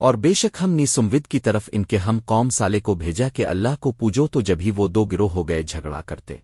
اور بے شک ہم نے سمود کی طرف ان کے ہم قوم سالے کو بھیجا کہ اللہ کو پوجو تو جبھی وہ دو گروہ ہو گئے جھگڑا کرتے۔